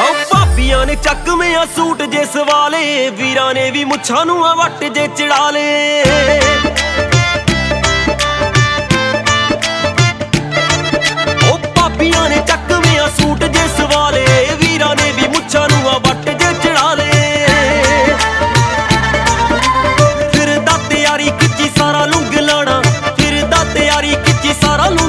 ਓ ਨੇ ਚੱਕਵੇਂ ਸੂਟ ਜੇ ਸਵਾਲੇ, ਵੀਰਾਂ ਨੇ ਵੀ ਮੁੱਛਾਂ ਨੂੰ ਆ ਵੱਟ ਜੇ ਚੜਾ صار له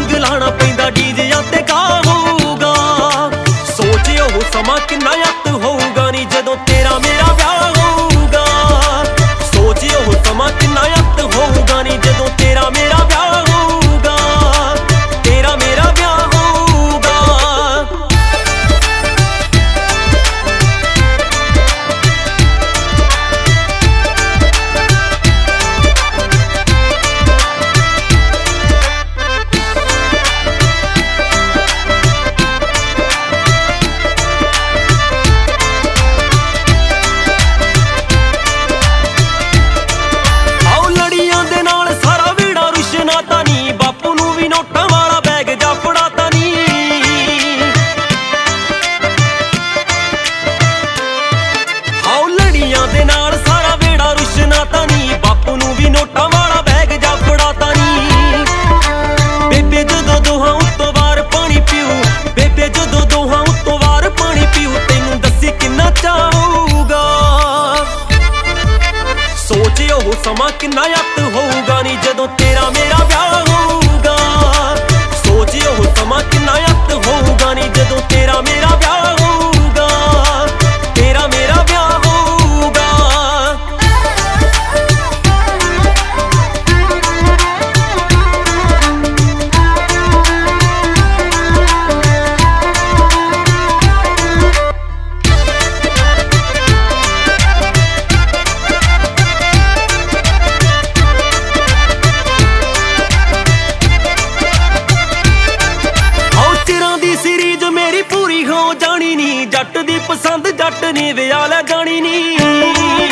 ਨੋਟਾਂ ਵਾਲਾ ਬੈਗ ਜਾ ਫੜਾਤਾ ਨਹੀਂ ਬੇਬੇ ਜਦੋਂ ਦੋਹਾਂ ਉੱਤੋਂ ਵਾਰ ਪਾਣੀ ਪੀਊ, ਬੇਬੇ ਜਦੋਂ ਦੋਹਾਂ ਉੱਤੋਂ ਵਾਰ ਪਾਣੀ ਪੀਊ, ਤੈਨੂੰ ਦੱਸੀ ਕਿੰਨਾ ਚਾਹੂਗਾ ਸੋਚ ਉਹ ਸਮਾਂ ਕਿੰਨਾ ਯਤ ਹੋਊਗਾ ਨੀ ਜਦੋਂ ਤੇਰਾ ਮੇਰਾ ਜੱਟ ਦੀ ਪਸੰਦ ਜੱਟ ਨੇ ਵਿਆਹ ਲੈ ਜਾਣੀ ਨੀ।